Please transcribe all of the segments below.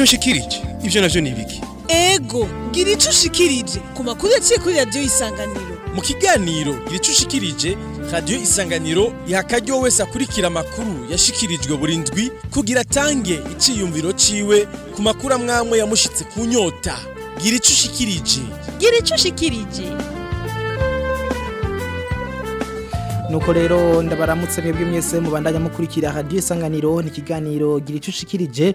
icyo ibyo navyo ni ibiki ego gira icyo ushikirije ku makuru yaciye kuri radiyo isanganiro mu kiganiro gira icyo ushikirije radiyo isanganiro iha wese akurikira amakuru yashikirijwe buri ndwi kugira atange iciyumviro ciwe ku makuru amwamwe yamushitse ku nyota gira icyo ushikirije gira icyo ushikirije nuko rero ndabaramutse mwebwe mwese mubandanya mukurikira radiyo isanganiro ni ikiganiro gira icyo ushikirije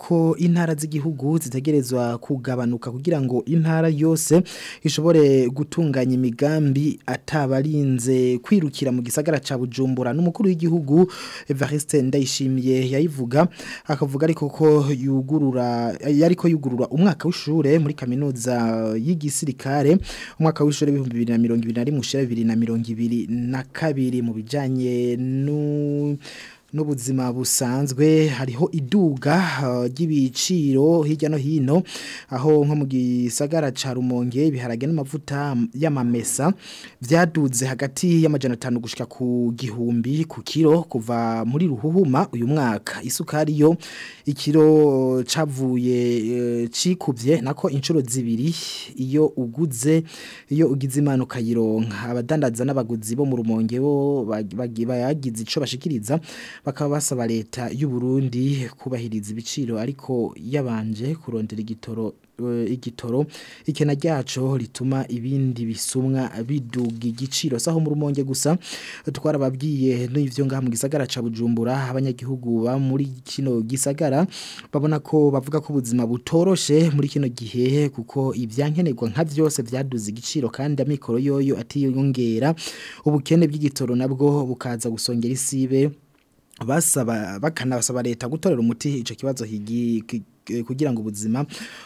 ko intara z'igihugu gihugu zitegerezwa kugabanuka kugira ngo intara yose ishobore gutunganya imigambi atabarinze kwirukira mu gisagara ca Bujumbura n'umukuru w'igihugu Evariste Ndayishimiye yayivuga akavuga ariko ko yugurura yariko yugurura umwaka w'ishure muri kaminuza y'igisirikare umwaka w'ishure 2021 2022 mu bijanye nu n'ubuzima busanzwe hariho iduga uh, ry'ibiciro hirya no hino aho nko mu gisagara ca Rumonge ibiharage n'amavuta y'amamesa byaduze hagati y'amajana 5 gushika ku gihumbi ku kiro kuva muri ruhuhuma uyu mwaka isukari yo ikiro uh, cavuye e, uh, cikubye nako inshuro zibiri iyo uguze iyo ugize imanuka yironka abadandaza n'abaguzi bo mu Rumonge bo bagize ico bashikiriza bakaba basaba leta y'u Burundi kubahiriza ibiciro ariko yabanje kurondera igitoro eh, igitoro ikena ryacu rituma ibindi bisumwa biduga igiciro saho muri umonge gusa twarababwiye n'ivyo ngaha mu gisagara ca Bujumbura abanyagihugu ba muri kino gisagara babona ko bavuga ko ubuzima butoroshe muri kino gihe kuko ibyankenerwa nka byose byaduze igiciro kandi amikoro yoyo atiyongera ubukene bw'igitoro nabwo bukaza gusongera isibe basaba bakanabasaba leta gutorera umuti icyo kibazo higi Eh, kugira ngo ubuzima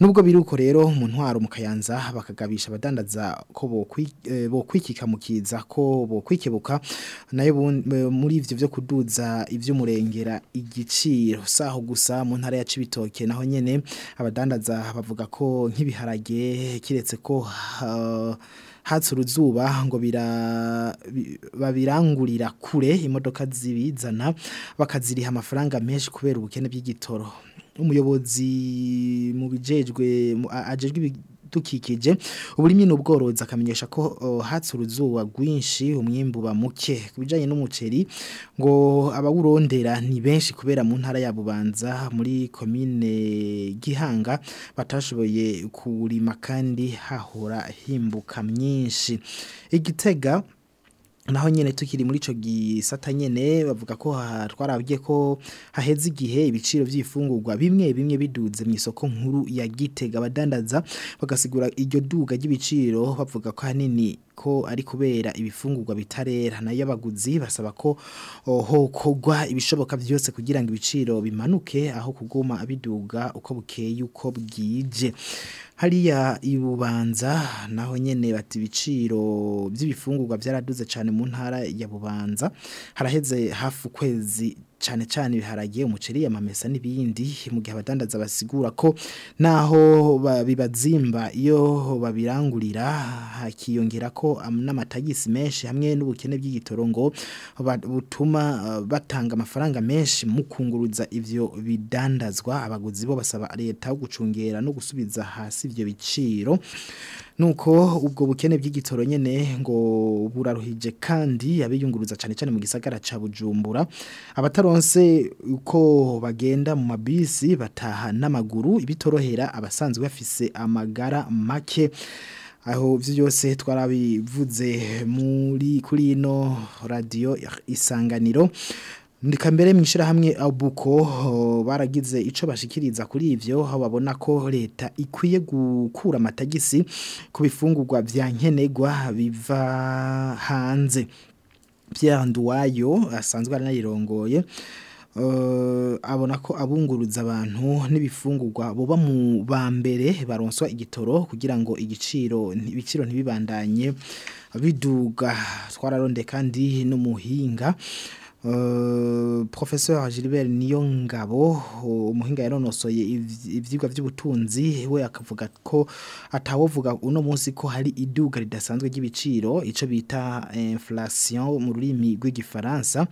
nubwo biruko rero mu ntwaro mu bakagabisha abadandaza ko eh, bokwikika mukiza ko kwikebuka nayo eh, muri ivyo byo kuduza ivy'umurengera igiciro saho gusa mu ntara ya Cibitoke naho nyene abadandaza bavuga ko nk'ibiharage kiretse ko uh, hatse uruzuba ngo babirangurira kure imodoka zibizana bakaziriha amafaranga menshi kubera ubukene bw'igitoro umuyobozi mu bijejwe ajejwe ibidukikije uburimi n'ubworozi akamenyesha ko hatse uruzuba rwinshi umwimbu ba muke ku n'umuceri ngo abawurondera ni benshi kubera mu ntara ya bubanza muri komine gihanga batashoboye kuwurima kandi hahora himbuka myinshi igitega naho nyine tukiri muri ico gisata nyene bavuga ko twarabiye ko haheze igihe ibiciro by'ifungurwa bimwe bimwe biduze mu isoko nkuru ya Gitega badandaza bagasigura iryo duga ry'ibiciro bavuga ko hanini ko ari kubera ibifungurwa bitarera nayo abaguzi basaba ko hokogwa ibishoboka byose kugira ngo ibiciro bimanuke aho kuguma abiduga uko bukeye uko bwije hariya ibubanza naho nyene bati ibiciro by'ibifungurwa byaraduze cyane mu ntara ya bubanza haraheze hafi ukwezi cyane cyane ibiharage umuceri amamesa n'ibindi mu gihe abadandaza basigura ko naho bibazimba iyo babirangurira hakiyongera ko n'amatagisi menshi hamwe n'ubukene bw'igitoro ngo butuma uh, batanga amafaranga menshi mu kunguruza ibyo bidandazwa abaguzi bo basaba leta gucungera no gusubiza hasi ibyo biciro nuko ubwo bukene by’igitoro nyene ngo buraruhije kandi abiyunguruza cyane cyane mu gisagara ca Bujumbura abataronse uko bagenda mu mabisi bataha n'amaguru ibitorohera abasanzwe bafise amagara make aho ibyo byose twarabivuze muri kuri ino radiyo isanganiro Ndikambere mu ishyirahamwe abuko baragize icyo bashikiriza kuri ibyo aho babona ko leta ikwiye gukura amatagisi ku bifungurwa bya nkenerwa biva hanze byanduwayo asanzwe ari aranayirongoye abona ko abunguruza abantu n'ibifungurwa boba mu ba mbere baronswa igitoro kugira ngo igiciro ibiciro ntibibandanye biduga twararondeka kandi n'umuhinga Euh, Professor Gilbert Niyongabo umuhinga yaronosoye ivyigwa vy'ubutunzi we akavuga ko atawovuga uno munsi ko hari iduga ridasanzwe ry'ibiciro ico bita inflation mu rurimi rw'igifaransa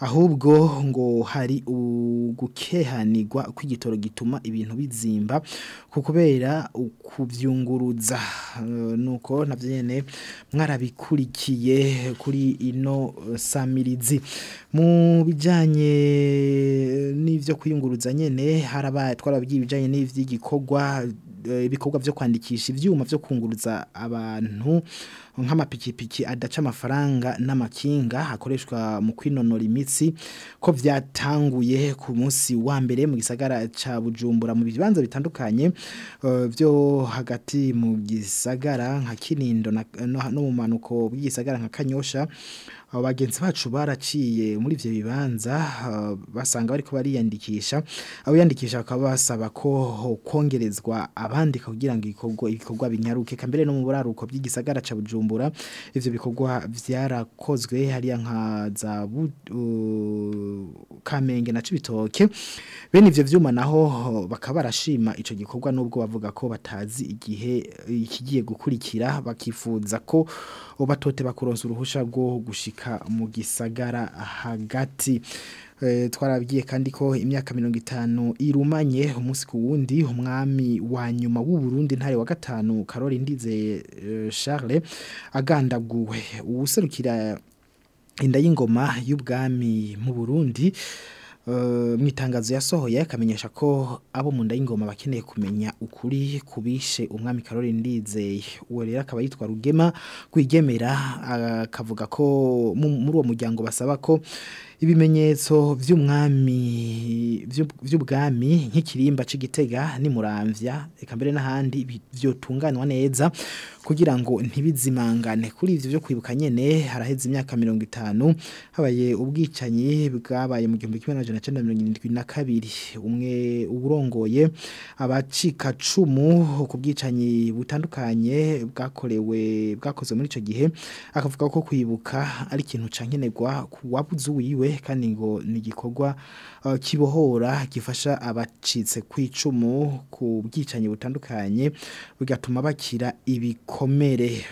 ahubwo ngo hari ugukehanirwa kw'igitoro gituma ibintu bizimba kubera ukubyunguruza eh, nuko nabyo nyine mwarabikurikiye kuri ino eh, samirizi mu bijyanye n'ibyo kwiyunguruza nyine harabaye twarabigiye ibijyanye n'iby'igikorwa eh, ibikorwa byo kwandikisha ibyuma byo kunguruza abantu nk'amapikipiki adaca amafaranga n'amakinga hakoreshwa mu kwinonora imitsi ko byatanguye ku munsi wa mbere mu gisagara ca Bujumbura mu bibanza bitandukanye byo eh, hagati mu gisagara nka Kinindo no mu manuko bw'igisagara nka Kanyosha abo bagenzi bacu baraciye muri ibyo bibanza basanga bariko bariyandikisha abo yandikisha akaba basaba ko kongerezwa abandika kugira ngo ikogo ikogwa binyaruke kambere no mu buraruko by'igisagara ca Bujumbura ivyo bikorwa vyarakozwe hariya nka za Kamenge na Cibitoke bene ivyo vyuma naho bakaba barashima ico gikorwa nubwo bavuga ko batazi igihe ikigiye gukurikira bakifuza ko batote kuronsa uruhusha rwo gushika kuboneka mu gisagara hagati eh, twarabigiye kandi ko imyaka mirongo itanu irumanye umunsi ku umwami wa nyuma w’u Burundi ntare wa gatanu karori ndize eh, Charles agandaguwe uwuserukira inda y'ingoma y'ubwami mu burundi Eh, mu itangazo yasohoye akamenyesha ko abo munda y'ingoma bakeneye kumenya ukuri kubishe umwami karori ndizeye uwo rero akaba yitwa rugema kwigemera akavuga ko muri uwo muryango basaba ko ibimenyetso by'umwami by'ubwami nk'ikirimba cy'igitega n'imurambya reka mbere n'ahandi byotunganywa neza kugira ngo ntibizimangane kuri ibyo byo kwibuka nyine haraheze imyaka mirongo itanu habaye ubwicanyi bwabaye mu gihumbi kimwe n'amajana cyenda mirongo irindwi na kabiri umwe urongoye abacikacumu ku bwicanyi butandukanye bwakorewe bwakoze muri icyo gihe akavuga ko kwibuka ari ikintu cyankenerwa ku wabuze uwiwe kandi ngo ni igikorwa uh, kibohora gifasha abacitse ku icumu ku bwicanyi butandukanye bigatuma bakira ibikomere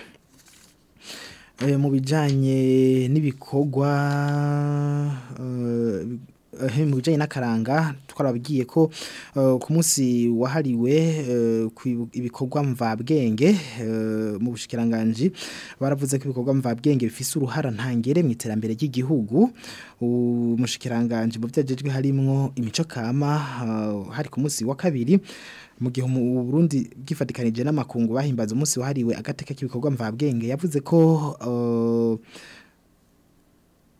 eh, mu bijyanye n'ibikorwa uh, Eh, mu n'akaranga twarabwiye ko eh, ku munsi wahariwe eh, ibikorwa mvabwenge mu bushikiranganji baravuze ko ibikorwa mvabwenge bifite uruhara ntangere mu iterambere ry'igihugu umushikiranganji mu byagejwe harimo imico kama hari ku munsi wa kabiri mu gihe mu Burundi bwifatikanije n'amakungu bahimbaza umunsi wahariwe agateka k'ibikorwa mvabwenge yavuze ko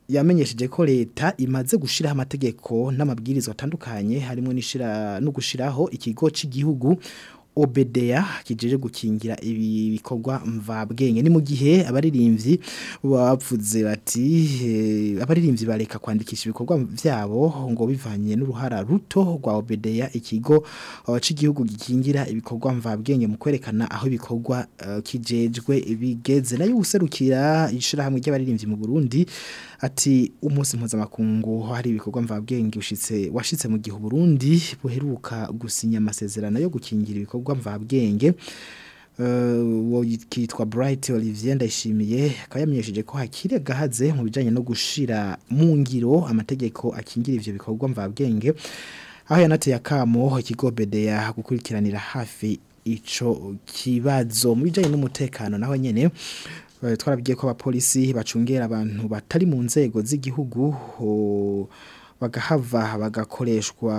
yamenyesheje ko leta imaze gushiraho amategeko n'amabwirizwa atandukanye harimo nishira no gushiraho ikigo cy'igihugu obedeya kijeje gukingira ibi bikorwa mvabwenge ni mu gihe abaririmbyi bavuze bati eh, abaririmbyi bareka kwandikisha ibikorwa byabo ngo bivanye n'uruhara ruto rwa obedeya ikigo cy'igihugu gikingira ibikorwa mvabwenge mu kwerekana aho ibikorwa eh, kijejwe bigeze nayo userukira ishirahamwe ry'abaririmbyi mu Burundi ati umunsi mpuzamakungu hari ibikorwa mvabwenge ushitse washitse mu gihe u Burundi buheruka gusinya amasezerano yo gukingira ibikorwa ibikorwa kitwa burayiti olivier ndayishimiye akaba yamenyesheje ko hakiri gahaze mu bijyanye no gushyira mu ngiro amategeko akingira ibyo bikorwa mvabwenge aho yanateye akamo ikigo bedeya gukurikiranira hafi icyo kibazo mu bijyanye n'umutekano naho nyine eh, twarabwiye ko abapolisi bacungera abantu batari mu nzego z'igihugu bagahava bagakoreshwa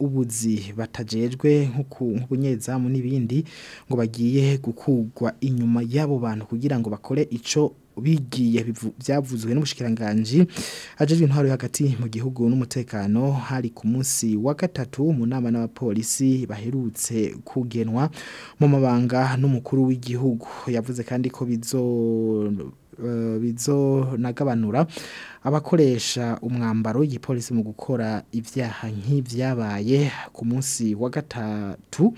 ubuzi batajejwe nk'ubunyezamu n'ibindi ngo bagiye gukugwa inyuma y'abo bantu kugira ngo bakore ico bigiye byavuzwe n'umushikiranganji ajejwe intwaro hagati mu gihugu n'umutekano hari ku munsi wa gatatu mu nama n'abapolisi baherutse kugenwa mu mabanga n'umukuru w'igihugu yavuze kandi ko bizo Eh, bizonagabanura abakoresha umwambaro w'igipolisi mu gukora ibyaha nk'ibyabaye ku munsi wa gatatu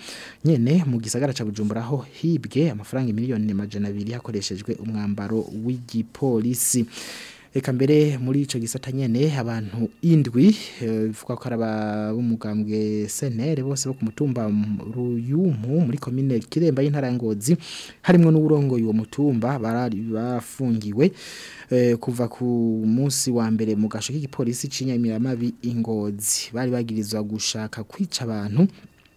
nyine mu gisagara cya Bujumbura aho hibwe amafaranga miliyoni majana abiri hakoreshejwe umwambaro w'igipolisi reka mbere muri icyo gisata nyine abantu indwi eh, bivuga ko ari ab'umugambwe senere bose bo ku ruyumu muri komine kiremba y'intara harimo n'uburongoye uwo mutumba bafungiwe eh, kuva ku munsi wa mbere mu gasho k'igipolisi cy'inyamiramabi ingozi bari bagirizwa gushaka kwica abantu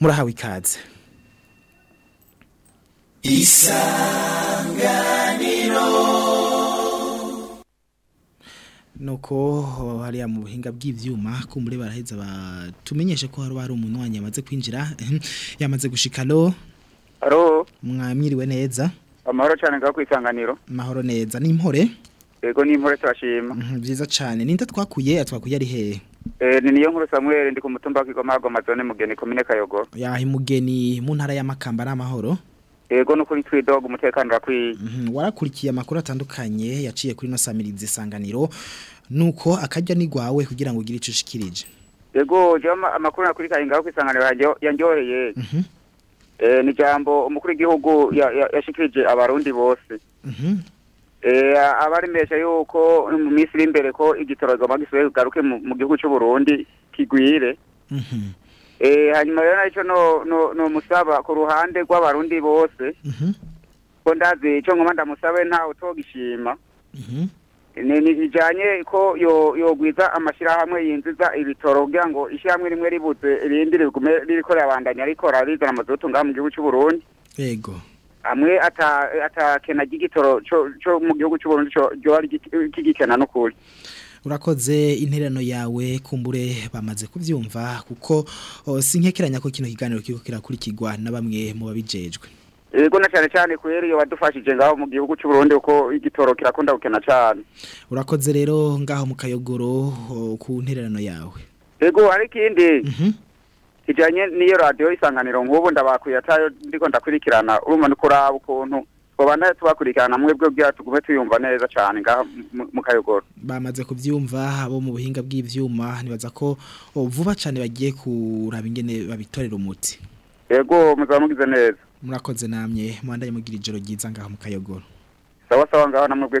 murahawe ikaze isanganiro nuko hariya mu buhinga bw'ibyuma ko muri baraheza batumenyeshe ko hari hari umuntu wanyu yamaze kwinjira yamaze gushika lo alo mwamwiriwe neza amahoro cyane ngakwisanganiro amahoro neza n'impore yego n'impore turashima byiza mhm, cyane ninde twakuye atwakuye ari hehe e, ni niyo nkuru Samuel ndi ku mutumba w'Igomagwa Amazone mugeni komine Kayogoro yahi mugeni mu ntara y'amakamba ari amahoro yego no kuri twidog umutekano rakwiye mhm, warakurikiye amakuru atandukanye yaciye kuri no samirize isanganiro nuko akajya ni gwawe kugira ngo ugire ico shikirije jama amakuru nakurikanye ngaho kwisanganira yanjyoheye eh ni jambo umukuru igihugu yashikirije ya, abarundi bose mm -hmm. eh abarimesha yuko mu minsi iri imbere ko igitoro goma garuke mu gihugu cy'u Burundi kigwire mm Eh, hanyuma rero nacyo numusaba ku ruhande rw'abarundi bose mhm. ko ndazi icyo ngoma ndamusabe ntawe utogishima mhm. bijyanye ko yogwiza amashyirahamwe yinjiza ibitoro kugira ngo ishyirahamwe rimwe ribuze irindi rigume ririkorera abandanya rikora rizana amazutu ngaha mu gihugu cy'u Burundi yego amwe atakena ry'igitoro cyo mu gihugu cy'u Burundi cyo ryigikena n'ukuri urakoze interano yawe kumbure bamaze kubyumva kuko sinkekeranya ko kino kiganiro kiko kirakurikirwa na bamwe mu babijejwe Ego na cyane cyane kweri iyo badufashije ngaho mu gihugu cy'u Burundi uko igitoro kirakunda gukena cyane Urakoze rero ngaho mu kayogoro ku nterano yawe Ego ari kindi mhm. kijanye niyo radio isanganiro nk'ubu ndabakuyatayo ndiko ndakurikirana urumva nuko ukuntu twabana tubakurikirana mwebwe byacu kuba tuyumva neza cyane ngaha mu kayogoro bamaze kubyumva abo mu buhinga bw'ibyuma nibaza ko vuba cyane bagiye kuraba ingene babitorera umuti yego muzaba mugize neza murakoze namye mwandanye mugira ijoro ryiza ngaha mu kayogoro sawa sawa ngaha namwe bwe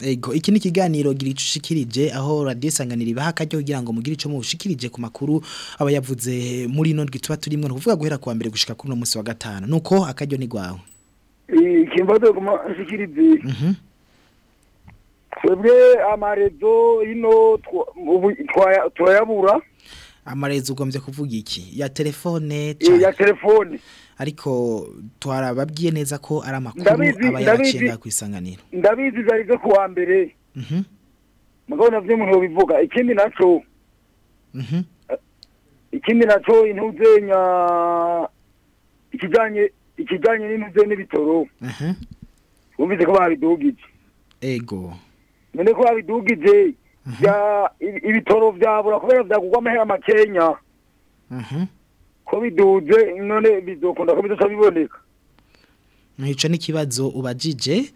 Ego iki ni kiganiro girico ushikirije aho radio sanganira ibaha kajyo kugira ngo mugire ico mushikirije ku makuru aba yavuze muri no gituba turimo kuvuga guhera kuwa mbere gushika kuno munsi wa gatanu nuko akajyo ni gwawe eh, Ikimbazo kuma twebwe amarezo ino turayabura amarezo ugombye kuvuga iki ya telefone e, ya telefone ariko twarababwiye neza ko ari amakuru aba yaracenga ku isanganiro ndabizi zarize ku wa mbere mhm. mugabo navyo umuntu bivuga ikindi naco mhm. ikindi naco intuzenya ikijanye ikijanye n'intuzenya n'ibitoro mhm. umvise ko babidugije ego none ko babidugije mhm. ibitoro byabura kubera byagugwa amahera makenya mhm. ko biduze none bizokunda ko biduca biboneka nicyo n'ikibazo ubajije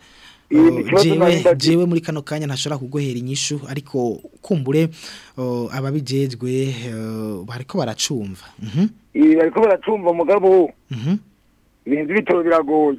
oh, jewe muri kano kanya ntashobora kuguhera inyishu ariko kumbure oh, ababijejwe oh, bariko baracumva mhm. bariko baracumva mugabo ibintu by'ibitoro biragoye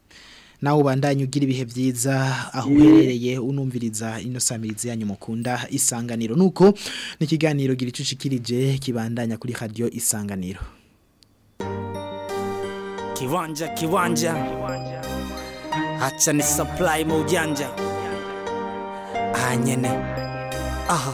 nawe ubandanye ugira ibihe byiza aho uherereye unumviriza ino yanyu mukunda isanganiro nuko n'ikiganiro gira icucikirije kibandanya kuri radiyo isanganiro kiwanja kiwanja haca ni sapurayi mu byanjya hanyene aha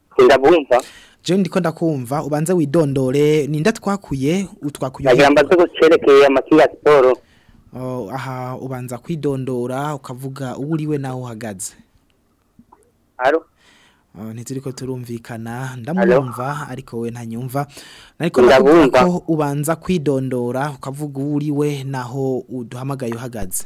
ndabumva Jewe ndiko ndakumva ubanze widondore ninda twakuye utwakuye Nagira mbaze gucerekeye amakinga sport Oh aha ubanza kwidondora ukavuga uwuriwe naho uhagaze Aro Eh, ntiziriko turumvikana ndamwumva ariko we ntanyumva ariko ndabumva ubanza kwidondora ukavuga uriwe naho uduhamagaye uhagaze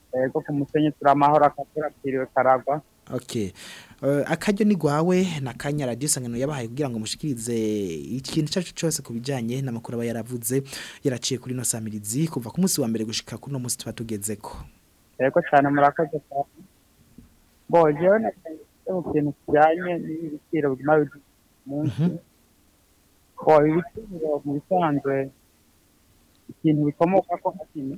yego ku musenyi turi amahoro akaturapfiriwe karagwa Okay. Uh, ni gwawe na kanya radio sangano yabahaye kugira ngo mushikirize ikintu cyacu cyose kubijanye namakuru aba yaravuze yaraciye kuri no kuva ku munsi wa mbere gushika kuno munsi tuba tugezeko. Yego cyane murakoze cyane. mbongeyeho na mu kintu kijyanye n'ibiciro biguma bigira munsi ibiciro mu bisanzwe ikintu bikomoka ko kimwe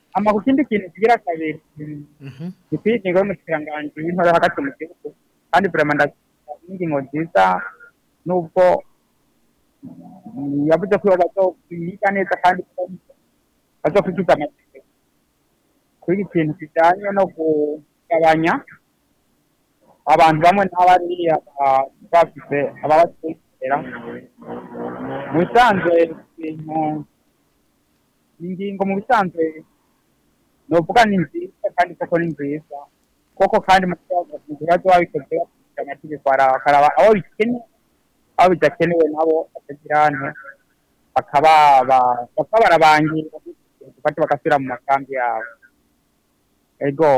ama ku kindi kintu kigira kabiri ni mhm. ku ingingo y'umukiranganji w'intore hagati mu gihugu kandi vraiment ndashimira ingingo nziza nubwo yavuze ko bazokuyiga neza kandi bazokurikiza amategeko kuri ikintu kijanye no kugabanya abantu bamwe n'abariya bafise ababatwite mu bisanzwe eh, eh, ingingo mu bisanzwe ni uvuga ni nziza kandi isoko ni nziza koko kandi mu bibazo babikoze bafite amategeko arakaraba aho bikenewe aho bidakenewe nabo batagirane bakaba barabangira bafate bagasubira mu makambi yabo ego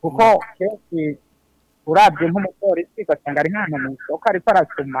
kuko kenshi urabye nk'umupolisi ugasanga ari nk'ahantu mu isoko ariko arasoma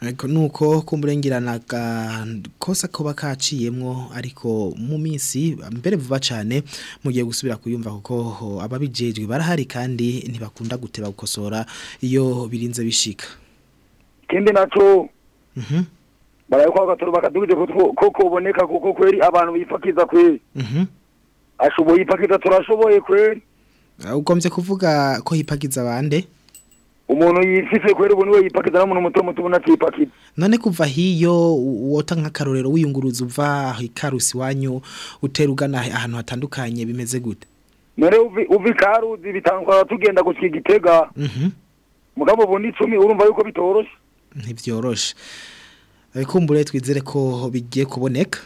ariko nuko kumurengirana kosa ko kaciyemwo ariko mu minsi mbere vuba cyane mugiye gusubira kuyumva kuko ababijejwe barahari kandi ntibakunda guteba gukosora iyo birinze bishika kindi naco mhm mm barayikwa gatoruba kadubije ko koboneka kuko kweri abantu bifakiza kweri mhm mm ashoboye ipakiza turashoboye kweri ukomze kuvuga ko hipakiza bande umuntu yifise kubera ubuntu we yipakira no muto muto ubona atipakira none kuva hiyo wota nk'akarorero wiyunguruza uva ikarusi wanyu utera ugana ahantu hatandukanye bimeze gute none uva ikaruzi bitangwa tugenda gushyira igitega mhm. mugabo ubundi icumi urumva yuko bitoroshye ntibyoroshe kumbure twizere ko bigiye kuboneka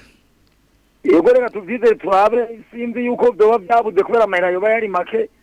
yego reka tubyizere turabe sinzi yuko byaba byabuze kubera amayira yaba yari make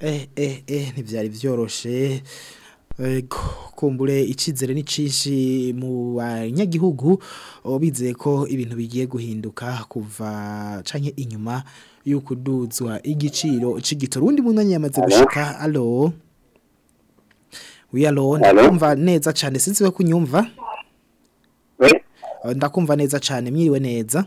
eh eh eh ntibyari byoroshye eh, kumbure ikizere n’icishi mu banyagihugu bizeye ko ibintu bigiye guhinduka kuva canke inyuma y'ukuduzwa igiciro c'igitoro undi munanya yamaze gushika alo wiyalone ndakumva neza cyane sinzi we kunyumva eh, ndakumva neza cyane mwiriwe neza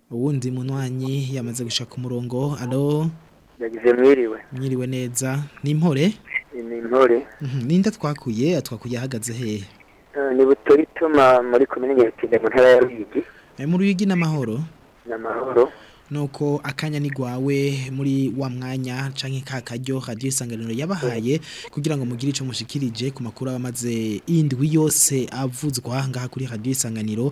uwundi munywanyi yamaze gushaka umurongo alo yagize mwiriwe mwiriwe neza ni impore ni impore mhm. n'inda twakuye atwakuye ahagaze hehe eh, ni butorituma muri komine nyakinde mu ntara ya ruyigi eh, mu ruyigi n'amahoro n'amahoro nuko akanya ni gwawe muri wa mwanya canke ka karyo radio isanganiro yabahaye kugira ngo mugire ico mushikirije ku makuru abamaze indwi yose avuzwa ngaha kuri radio isanganiro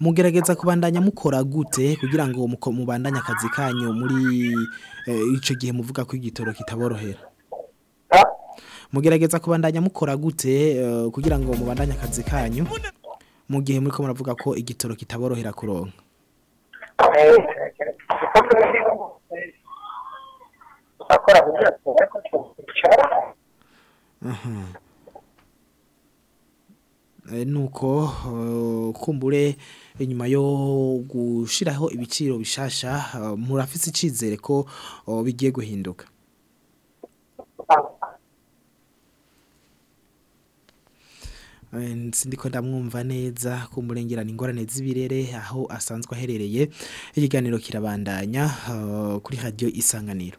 mugerageza kubandanya mukora gute kugira ngo mubandanye akazi kanyu muri э, icyo gihe muvuga ko igitoro kitaborohera mugerageza kubandanya mukora gute eh, kugira ngo mubandanye akazi kanyu mu gihe muri ko muravuga ko igitoro kitaborohera kuronka eh, nuko eh, kumbure inyuma yo gushiraho ibiciro bishasha murafise icizere ko bigiye guhinduka ah. Eh, sindiko ndamwumva neza ku murengera ingorane z'ibirere aho asanzwe aherereye igiganiro kirabandanya eh, kuri radiyo isanganiro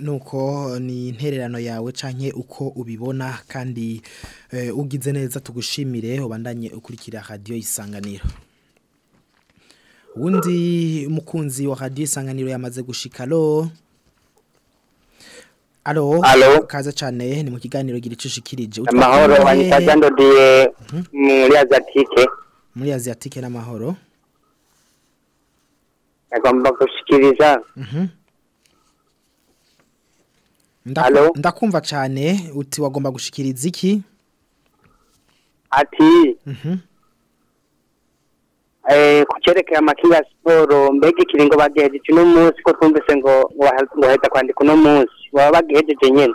nuko ni intererano yawe canke uko ubibona kandi eh, ugize neza tugushimire ubandanye ukurikira radio isanganiro wundi mukunzi wa radio isanganiro yamaze gushikalo Alo. Alo. Kaza chane ni mkigani rogiri mu kiganiro gira icushikirije. Amahoro wanitaza ndodiye mhm. muri Azatike. Muri Azatike n'amahoro. Nagomba gushikiriza. Mhm. Alo. Ndakumva chane uti wagomba kushikiriziki. Ati. Mhm. ku cyerekeye amakipe ya siporo mbega ikiringo bagihejeje uno munsi ko twumvise ngo wahita kwandika uno munsi baba bagihejeje nyine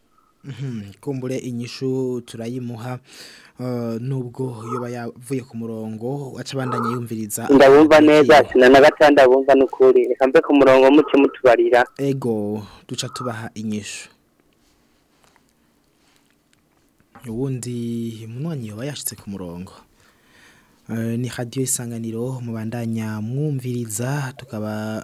kumbure inyishu turayimuha uh, nubwo yoba yavuye ku murongo acabandanye yumviriza ndabumva neza sina gatanda bumva n'ukuri reka mbe ku murongo muke mutubarira ego duca tubaha inyishu ubundi munywanyi yoba yashyitse ku murongo uh, ni radiyo isanganiro mubandanya mwumviriza tukaba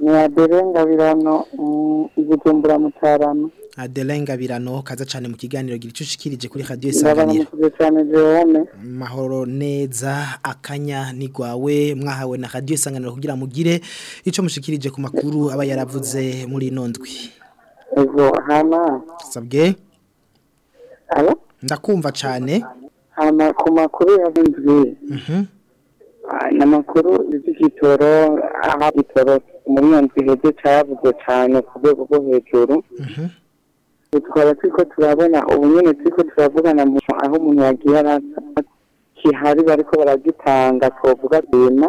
ni aderengabirano ibujumbura mutarama Adeline Gabirano kaza cyane mu kiganiro gira icyo kuri radio Isanganiro. Mahoro neza akanya ni gwawe mwahawe na radio Isanganiro kugira mugire ico mushikirije ku makuru aba yaravuze muri nondwi. Ego hama. Sabye? Alo? Ndakumva cyane. Hama ku makuru yavunzwe. Mhm. Mm ni amakuru y'igitoro aho igitoro mu mwonzi heze cyavuze cyane ku rwego rwo hejuru mhm. twaba turiko turabona ubu nyene turiko turavugana aho umuntu yagiye arasa bariko baragitanga twovuga bema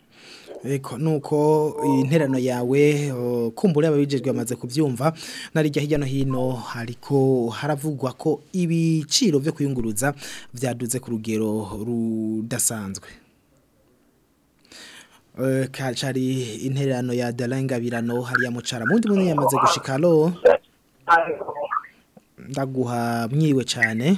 nuko interano yawe kumbure ababijejwe amaze kubyumva narijya hirya no hino hariko haravugwa ko ibiciro byo kuyunguruza byaduze ku rugero rudasanzwe e, kacari interano ya darangabirano hariya mucara mundi munini yamaze gushikalo alo ndaguha myiwe cyane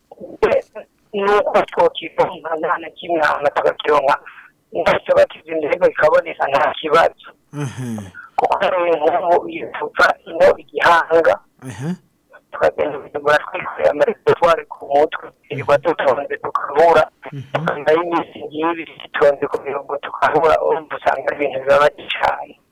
nuko twakironka nta kimwe ahantu tukakironka ndetse bakize ndego ikaboneka nta kibazo kuko ari umuntu yipfuza ngo igihanga twagenda twikuye amariko twari ku mutwe twirirwa dutonze tukabura tukambaye imisingi y'ibiri dutonze ku mirongo tukabura urumva usanga ibintu biba cyane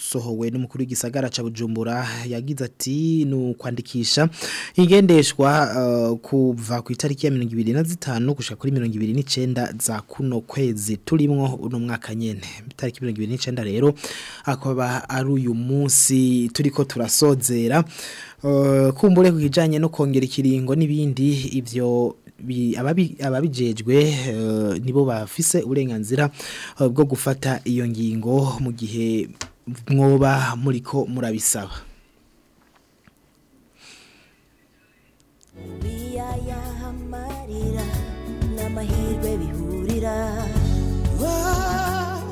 ryasohowe n'umukuru w'igisagara ca Bujumbura yagize ati nu nukwandikisha igendeshwa uh, kuva ku itariki ya 2025 gushika kuri 2029 za kuno kwezi turimo uno mwaka nyene itariki 2029 rero akaba ari uyu munsi turiko turasozera Eh, kumbure ku kijyanye no kongera ikiringo n'ibindi ibyo ababijejwe eh, nibo bafise uburenganzira eh, bwo gufata iyo ngingo mu gihe mwoba muriko murabisaba biyayahamarira n'amahirwe bihurira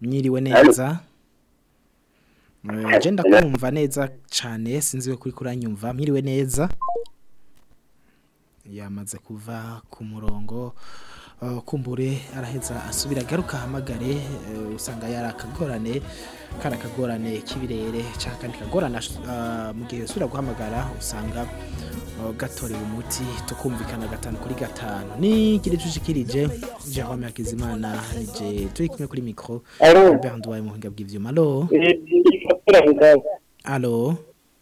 mwiriwe neza agenda eh, kumva neza cyane sinzi ko kuri kuranyumva mwiriwe neza yamaze kuva ku murongo uh, kumbure araheza asubira agaruka ahamagare uh, usanga yari akagorane kari akagorane k'ibirere cyangwa akandi kagorane uh, mu gihe usubira guhamagara usanga gatorewe umuti tukumvikana gatanu kuri gatanu ni kiri tushikirije Jerome Hakizimana je turi kumwe kuri micro Albert Ndwaye mu hinga bw'ivyuma allo allo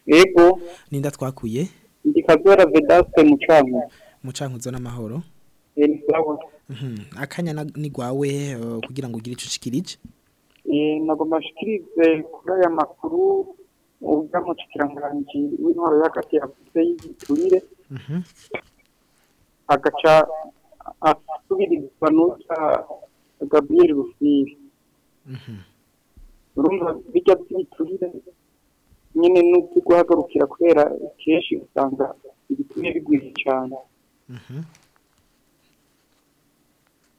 Yego ninda twakuye ndi kagwera vedaste mucanku mucanku mm -hmm. akanya ni gwawe eh, kugira ngo ugire chikirije ushikirije eh, nagomba shikirize kuri aya makuru ubwa mu kiranganji w'intwaro y'akati yavuze y'igiturire mhm. agaca asubirizwa n'uta mhm mm urumva bijya by'igiturire nyine n'ubwo guhagarukira kubera kenshi usanga ibitumye bigwira cyane mhm.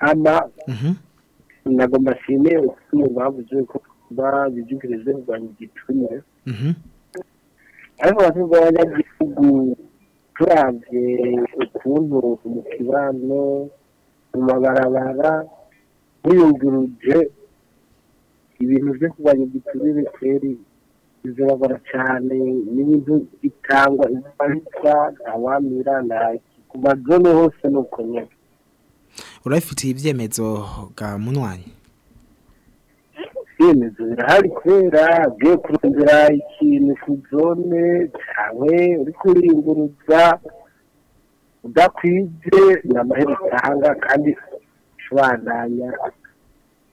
Ama. Mhm. Mm Nagomba sime ukuntu bavuze ko babijugireze rwanje gitumye. Mhm. Ayo Ariko bavuga ko turabye ukuntu mukibano mu mabarabara ntiyunguruje ibintu byo kurwanya igiturire keri bizababara cyane n'ibintu bitangwa imbarutsa ntawamira na ku majone hose ni uko nyine urabifitiye ibyemezo bwa munwanyi ibyemezo birahari kubera ugiye kurondera ikintu ku zone cyawe uri kuringuruza udakwije ni amahera utanga kandi ushwandanya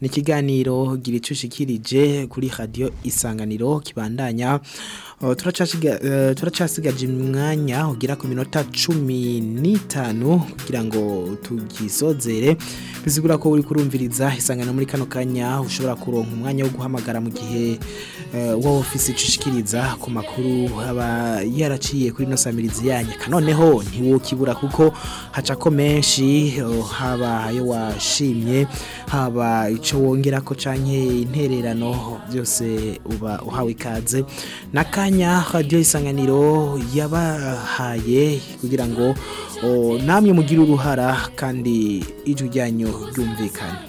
ni ikiganiro gira icyo kuri radio isanganiro kibandanya e, turacasigaje umwanya ugira ku minota cumi n'itanu kugira ngo tugisozere bizigura ko uri kurumviriza isangano muri kano kanya ushobora kuronka umwanya wo guhamagara mu gihe e, wowe ofisi ushikiriza ku makuru aba yaraciye kuri ino samirizi yanyu ntiwukibura kuko hacako menshi haba ayo washimye haba icyo icyo wongera ko canke intererano byose uba uhawe ikaze n'akanya radiyo isanganiro yabahaye kugira ngo namwe mugire uruhara kandi ijwi ryanyu ryumvikane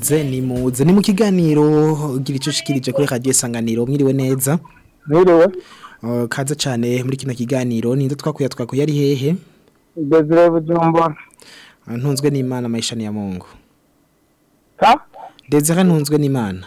muze ni ni mu kiganiro gira icyo ushikirije kuri radiyo isanganiro mwiriwe neza mwiriwe oh, kaza cyane muri kino kiganiro ninde twakuye twakuye ari hehe desire bujumbura ah, ntunzwe n'imana amayishani ya mungu desire ntunzwe n'imana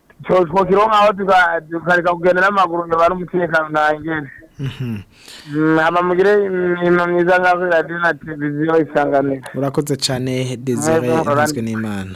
twokironka aho tukareka kugenda n'amaguru ngo bare umutekano ntangere mm, hama mugire imirimo myiza nka radiyo na televiziyo isanganiro urakoze cyane dezire yagizwe n'imana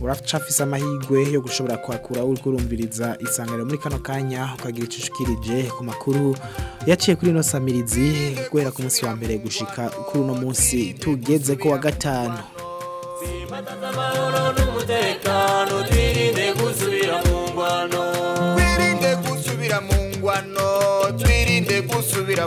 urafise amahirwe yo gushobora kwakura urwo urumviriza isanganiro muri kano kanya ukagira icyo ushikirije ku makuru yaciye kuri ino samirizi guhera ku munsi wa mbere gushika kuri uno munsi tugeze ko wa gatanu kugira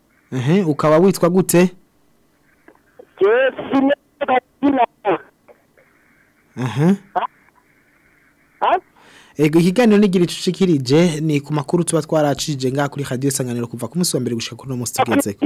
ehe ukaba witwa gute ego ikiganiro n'igira icucikirije ni kumakuru makuru tuba twaracije ngaha kuri radiyo isanganiro kuva ku munsi wa mbere gushaka kuri uno munsi tugezeko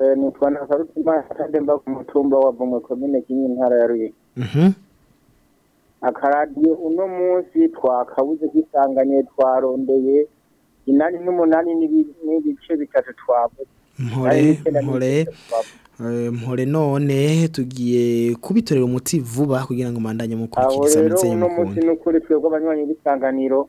eh, nitwa ntakarutimana kandi mba ku mutumba wa bumwe komine kinyinya intara ya ruye mhm. akaradiyo uno munsi twakabuze kwisanganye twarondeye inani n'umunani n'ibice bitatu twabo mpore mpore mpore none tugiye kubitorera umuti vuba kugira ngo umandanye mukurikiriza ndetse y'umukunzi aho rero uno munsi ni twebwe abanywanyi b'isanganiro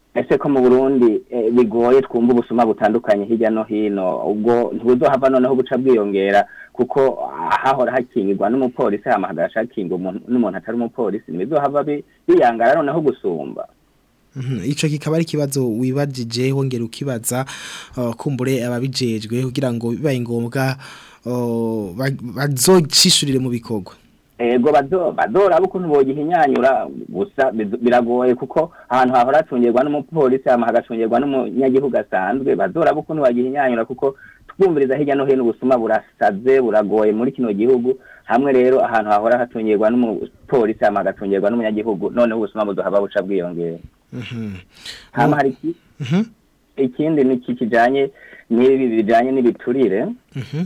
ese ko mu burundi e, bigoye twumva ubusuma butandukanye hirya no hino ubwo ntibuzohava noneho buca bwiyongera kuko hahora hakingirwa n'umupolisi hamahagara ashakingwa n'umuntu atari umupolisi ntibizohava biyangara noneho gusumba mhm. icyo kikaba ari ikibazo wibajije wongera ukibaza uh, kumbure ababijejwe kugira ngo bibaye ngombwa Oh, bazocishurire mu bikorwa ego badora ukuntu bogihinyanyura gusa biragoye kuko ahantu hahora hacungirwa n'umupolisi hama hagacungirwa n'umunyagihugu asanzwe badora ukuntu bagihinyanyura kuko twumviriza hirya no hino ubusuma burasaze buragoye muri kino gihugu hamwe rero ahantu hahora hacungirwa n'umupolisi hama hagacungirwa n'umunyagihugu noneho ubusuma buduhaba buca bwiyongera mhm. hama hari mhm. ikindi ni iki kijyanye n'ibi bijyanye n'ibiturire mhm.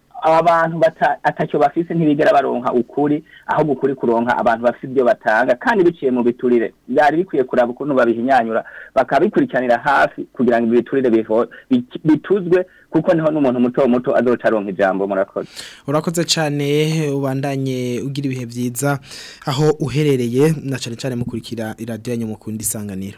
aba bantu atacyo bafise ntibigera baronka ukuri aho ukuri kuronka abantu bafise ibyo batanga kandi biciye mu biturire byari bikwiye kuraba ukuntu babihinyanyura bakabikurikiranira hafi kugira ngo ibi biturire bituzwe kuko niho n'umuntu muto muto azoca aronka ijambo murakoze urakoze cyane ubandanye ugira ibihe byiza aho uherereye na cyane cyane mukurikira iradiyo yanyu mukunda isanganiro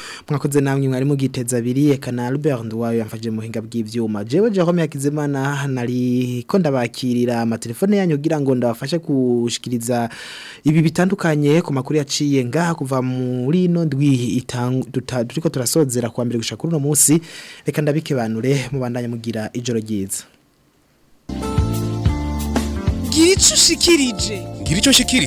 mwakoze namwe mwari mugiteza abiri eka na Albert wawe yamfaje mu hinga bw'ivyuma jewe Jerome Yakizimana nari ko ndabakirira amatelefone yanyu kugira ngo ndabafashe kushikiriza ibi bitandukanye ku makuru yaciye ngaha kuva muri no ndwi itangu turiko turasozera kwa mbere gushaka kuri no munsi reka ndabikibanure mubandanya mugira ijoro ryiza gira icyo ushikirije gira